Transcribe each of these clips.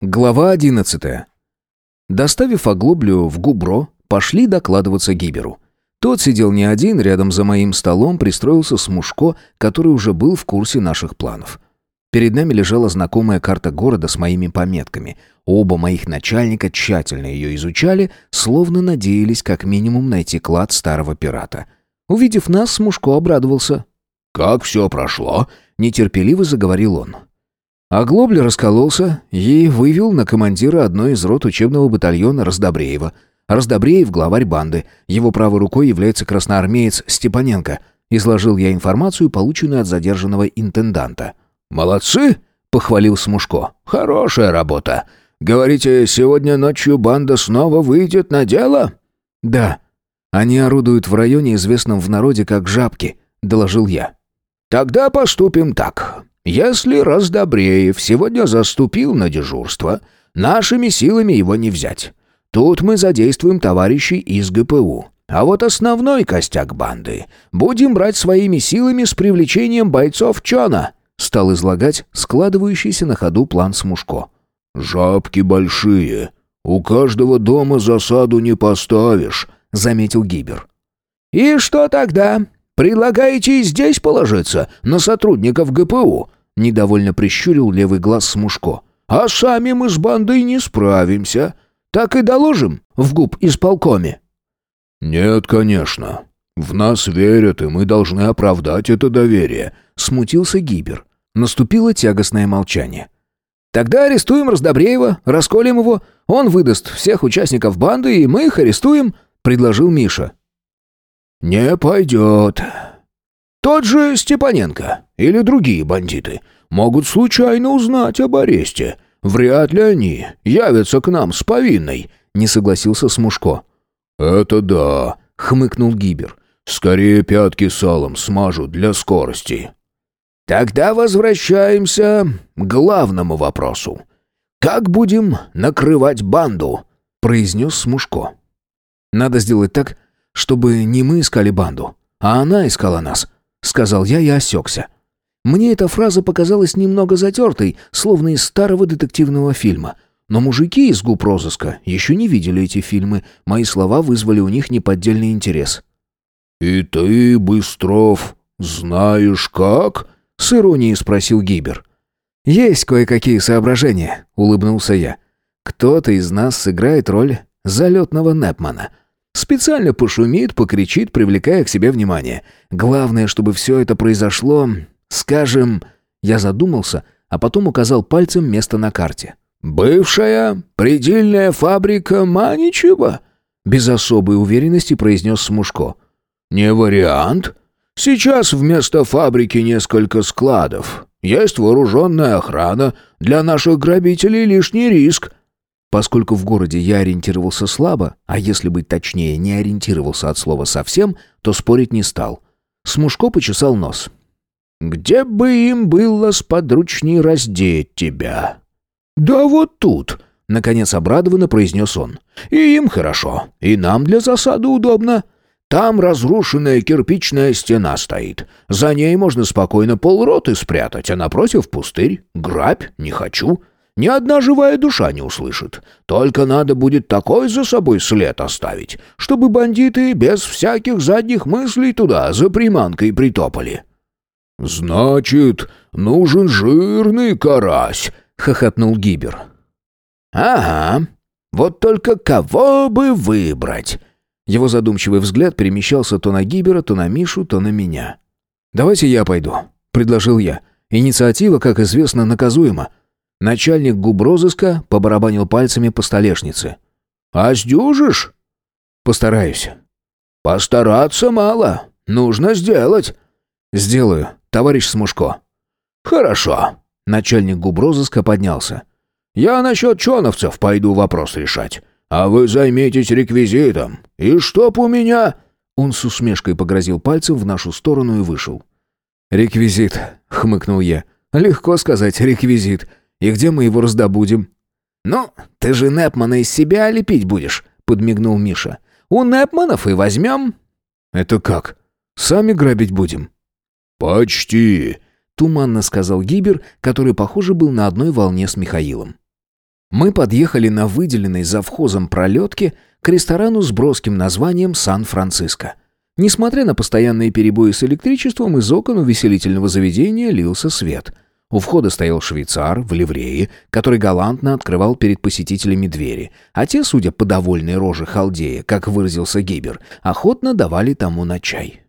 Глава одиннадцатая. Доставив оглоблю в Губро, пошли докладываться Гиберу. Тот сидел не один, рядом за моим столом пристроился Смушко, который уже был в курсе наших планов. Перед нами лежала знакомая карта города с моими пометками. Оба моих начальника тщательно ее изучали, словно надеялись как минимум найти клад старого пирата. Увидев нас, Смушко обрадовался. «Как все прошло?» — нетерпеливо заговорил он. Оглобля раскололся и вывел на командира одной из рот учебного батальона Раздобреева. Раздобреев — главарь банды. Его правой рукой является красноармеец Степаненко. Изложил я информацию, полученную от задержанного интенданта. «Молодцы!» — похвалил Смушко. «Хорошая работа. Говорите, сегодня ночью банда снова выйдет на дело?» «Да. Они орудуют в районе, известном в народе как Жабки», — доложил я. «Тогда поступим так. Если Раздобреев сегодня заступил на дежурство, нашими силами его не взять. Тут мы задействуем товарищей из ГПУ. А вот основной костяк банды будем брать своими силами с привлечением бойцов Чона», стал излагать складывающийся на ходу план Смушко. «Жабки большие. У каждого дома засаду не поставишь», — заметил Гибер. «И что тогда? Предлагаете здесь положиться, на сотрудников ГПУ?» Недовольно прищурил левый глаз Смушко. «А сами мы с бандой не справимся. Так и доложим в губ исполкоме». «Нет, конечно. В нас верят, и мы должны оправдать это доверие», — смутился Гибер. Наступило тягостное молчание. «Тогда арестуем Раздобреева, расколем его. Он выдаст всех участников банды, и мы их арестуем», — предложил Миша. «Не пойдет. Тот же Степаненко или другие бандиты могут случайно узнать об аресте. Вряд ли они явятся к нам с повинной», — не согласился Смушко. «Это да», — хмыкнул Гибер. «Скорее пятки салом смажут для скорости». «Тогда возвращаемся к главному вопросу. Как будем накрывать банду?» — произнес Смушко. «Надо сделать так, чтобы не мы искали банду, а она искала нас», — сказал я и осекся. Мне эта фраза показалась немного затертой, словно из старого детективного фильма. Но мужики из губ розыска еще не видели эти фильмы, мои слова вызвали у них неподдельный интерес. «И ты, Быстров, знаешь как?» — с иронией спросил Гибер. «Есть кое-какие соображения», — улыбнулся я. «Кто-то из нас сыграет роль залетного Непмана». Специально пошумит, покричит, привлекая к себе внимание. Главное, чтобы все это произошло, скажем... Я задумался, а потом указал пальцем место на карте. «Бывшая предельная фабрика Маничева?» Без особой уверенности произнес Смушко. «Не вариант. Сейчас вместо фабрики несколько складов. Есть вооруженная охрана. Для наших грабителей лишний риск. Поскольку в городе я ориентировался слабо, а если быть точнее, не ориентировался от слова совсем, то спорить не стал. Смушко почесал нос. «Где бы им было сподручней раздеть тебя?» «Да вот тут», — наконец обрадованно произнес он. «И им хорошо, и нам для засады удобно. Там разрушенная кирпичная стена стоит. За ней можно спокойно полроты спрятать, а напротив пустырь. Грабь не хочу. Ни одна живая душа не услышит. Только надо будет такой за собой след оставить, чтобы бандиты без всяких задних мыслей туда за приманкой притопали». «Значит, нужен жирный карась», — хохотнул Гибер. «Ага. Вот только кого бы выбрать?» Его задумчивый взгляд перемещался то на Гибера, то на Мишу, то на меня. «Давайте я пойду», — предложил я. «Инициатива, как известно, наказуема. Начальник губрозыска побарабанил пальцами по столешнице. «А сдюжишь?» «Постараюсь». «Постараться мало. Нужно сделать». «Сделаю, товарищ Смушко». «Хорошо». Начальник губрозыска поднялся. «Я насчет чоновцев пойду вопрос решать. А вы займитесь реквизитом. И чтоб у меня...» Он с усмешкой погрозил пальцем в нашу сторону и вышел. «Реквизит», — хмыкнул я. «Легко сказать, реквизит. И где мы его раздобудем?» «Ну, ты же Непмана из себя лепить будешь», — подмигнул Миша. «У Непманов и возьмем». «Это как? Сами грабить будем?» «Почти», — туманно сказал Гибер, который, похоже, был на одной волне с Михаилом. Мы подъехали на выделенной завхозом пролетке к ресторану с броским названием «Сан-Франциско». Несмотря на постоянные перебои с электричеством, из окон увеселительного заведения лился свет. У входа стоял швейцар в ливрее, который галантно открывал перед посетителями двери, а те, судя по довольной роже халдея, как выразился Гибер, охотно давали тому на чай.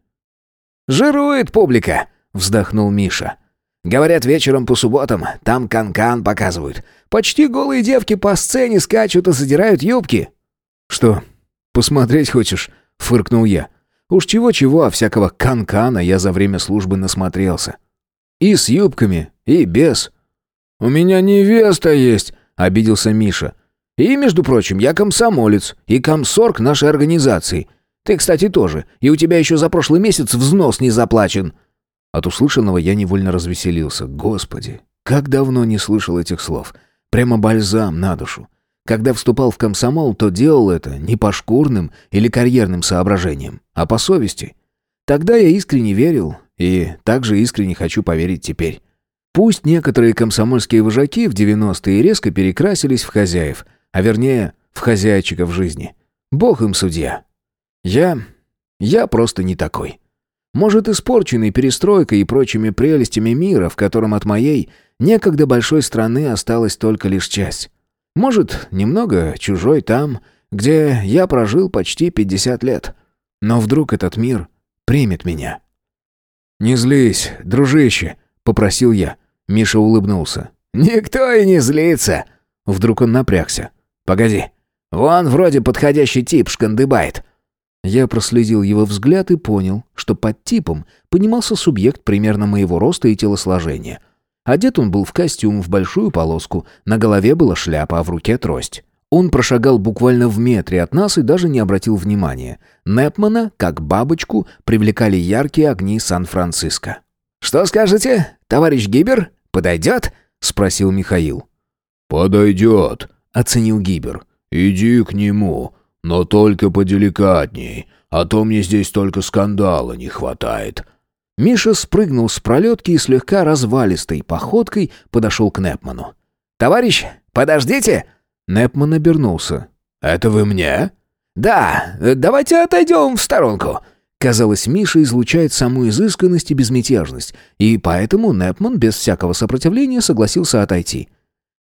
«Жирует публика!» — вздохнул Миша. «Говорят, вечером по субботам там канкан -кан показывают. Почти голые девки по сцене скачут и задирают юбки». «Что, посмотреть хочешь?» — фыркнул я. Уж чего-чего, а всякого канкана я за время службы насмотрелся. И с юбками, и без. «У меня невеста есть», — обиделся Миша. «И, между прочим, я комсомолец и комсорг нашей организации. Ты, кстати, тоже, и у тебя еще за прошлый месяц взнос не заплачен». От услышанного я невольно развеселился. Господи, как давно не слышал этих слов. Прямо бальзам на душу. Когда вступал в комсомол, то делал это не по шкурным или карьерным соображениям, а по совести. Тогда я искренне верил, и также искренне хочу поверить теперь. Пусть некоторые комсомольские вожаки в 90-е резко перекрасились в хозяев, а вернее, в хозяйчиков жизни. Бог им судья. Я... я просто не такой. Может, испорченный перестройкой и прочими прелестями мира, в котором от моей некогда большой страны осталась только лишь часть. Может, немного чужой там, где я прожил почти 50 лет. Но вдруг этот мир примет меня. «Не злись, дружище», — попросил я. Миша улыбнулся. «Никто и не злится». Вдруг он напрягся. «Погоди, вон вроде подходящий тип шкандыбает». Я проследил его взгляд и понял, что под типом понимался субъект примерно моего роста и телосложения. Одет он был в костюм в большую полоску, на голове была шляпа, а в руке трость. Он прошагал буквально в метре от нас и даже не обратил внимания. Непмана, как бабочку, привлекали яркие огни Сан-Франциско. «Что скажете, товарищ Гибер? Подойдет?» — спросил Михаил. «Подойдет», — оценил Гибер. «Иди к нему, но только поделикатней, а то мне здесь только скандала не хватает». Миша спрыгнул с пролетки и слегка развалистой походкой подошел к Непману. «Товарищ, подождите!» Непман обернулся. «Это вы мне?» «Да, давайте отойдем в сторонку». Казалось, Миша излучает саму изысканность и безмятежность, и поэтому Непман без всякого сопротивления согласился отойти.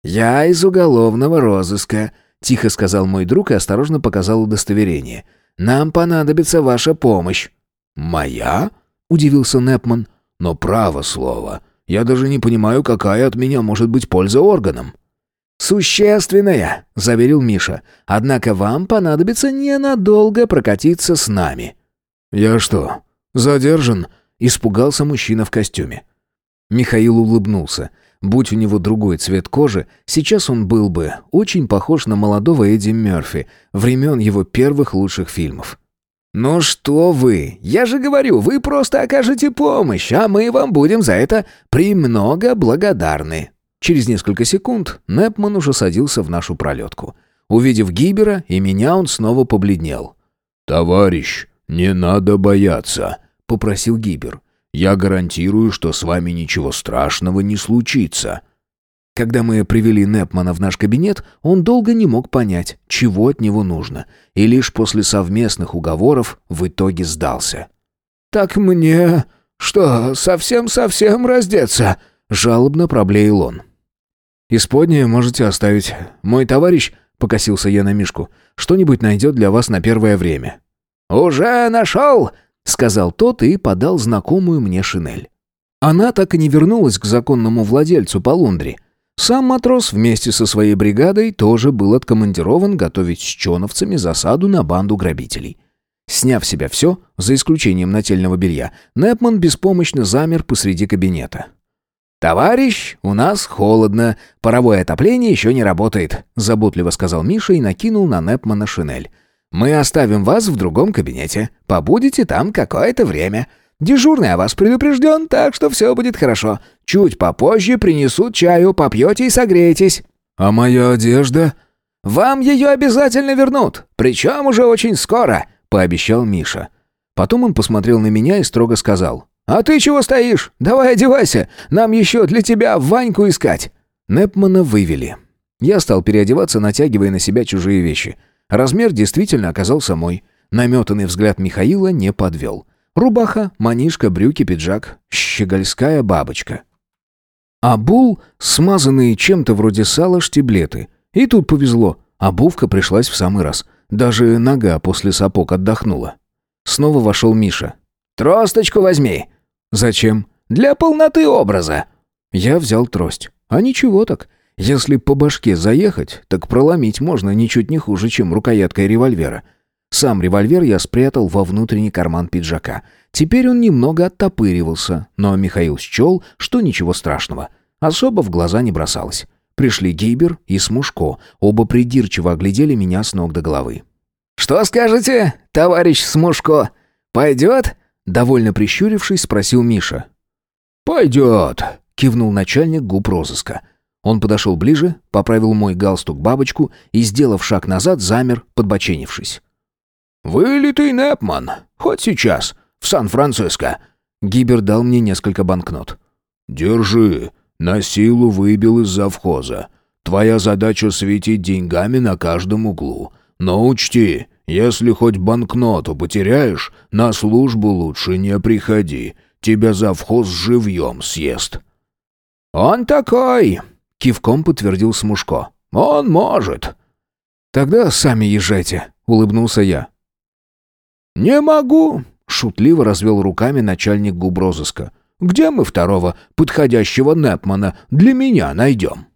«Я из уголовного розыска», — тихо сказал мой друг и осторожно показал удостоверение. «Нам понадобится ваша помощь». «Моя?» — удивился Непман. «Но право слово, я даже не понимаю, какая от меня может быть польза органам». «Существенная», — заверил Миша. «Однако вам понадобится ненадолго прокатиться с нами». «Я что, задержан?» — испугался мужчина в костюме. Михаил улыбнулся. Будь у него другой цвет кожи, сейчас он был бы очень похож на молодого Эдди Мерфи, времен его первых лучших фильмов. «Ну что вы! Я же говорю, вы просто окажете помощь, а мы вам будем за это премного благодарны». Через несколько секунд Непман уже садился в нашу пролетку. Увидев Гибера и меня, он снова побледнел. «Товарищ, не надо бояться», — попросил Гибер. «Я гарантирую, что с вами ничего страшного не случится». Когда мы привели Непмана в наш кабинет, он долго не мог понять, чего от него нужно, и лишь после совместных уговоров в итоге сдался. «Так мне что, совсем-совсем раздеться?» — жалобно проблеял он. «Исподнее можете оставить. Мой товарищ, — покосился я на Мишку, — что-нибудь найдет для вас на первое время». «Уже нашел!» — сказал тот и подал знакомую мне шинель. Она так и не вернулась к законному владельцу по Лундре. Сам матрос вместе со своей бригадой тоже был откомандирован готовить с чоновцами засаду на банду грабителей. Сняв себя все, за исключением нательного белья, Непман беспомощно замер посреди кабинета. «Товарищ, у нас холодно, паровое отопление еще не работает», заботливо сказал Миша и накинул на Непмана шинель. «Мы оставим вас в другом кабинете. Побудете там какое-то время. Дежурный о вас предупрежден, так что все будет хорошо. Чуть попозже принесут чаю, попьете и согреетесь». «А моя одежда?» «Вам ее обязательно вернут, причем уже очень скоро», — пообещал Миша. Потом он посмотрел на меня и строго сказал. «А ты чего стоишь? Давай одевайся, нам еще для тебя Ваньку искать». Непмана вывели. Я стал переодеваться, натягивая на себя чужие вещи. Размер действительно оказался мой. Наметанный взгляд Михаила не подвел. Рубаха, манишка, брюки, пиджак, щегольская бабочка. Обул, смазанные чем-то вроде сала штиблеты. И тут повезло. Обувка пришлась в самый раз. Даже нога после сапог отдохнула. Снова вошел Миша. «Тросточку возьми». «Зачем?» «Для полноты образа». Я взял трость. А ничего так. Если по башке заехать, так проломить можно ничуть не хуже, чем рукояткой револьвера. Сам револьвер я спрятал во внутренний карман пиджака. Теперь он немного оттопыривался, но Михаил счел, что ничего страшного. Особо в глаза не бросалось. Пришли Гейбер и Смушко. Оба придирчиво оглядели меня с ног до головы. «Что скажете, товарищ Смушко? Пойдет?» Довольно прищурившись, спросил Миша. «Пойдет», — кивнул начальник губ розыска. Он подошел ближе, поправил мой галстук-бабочку и, сделав шаг назад, замер, подбоченившись. «Вылитый Непман. Хоть сейчас. В Сан-Франциско». Гибер дал мне несколько банкнот. «Держи. На силу выбил из завхоза. Твоя задача светить деньгами на каждом углу. Но учти, если хоть банкноту потеряешь, на службу лучше не приходи. Тебя завхоз живьем съест». «Он такой!» — кивком подтвердил Смушко. «Он может». «Тогда сами езжайте», — улыбнулся я. «Не могу», — шутливо развел руками начальник губрозыска. «Где мы второго подходящего Непмана для меня найдем?»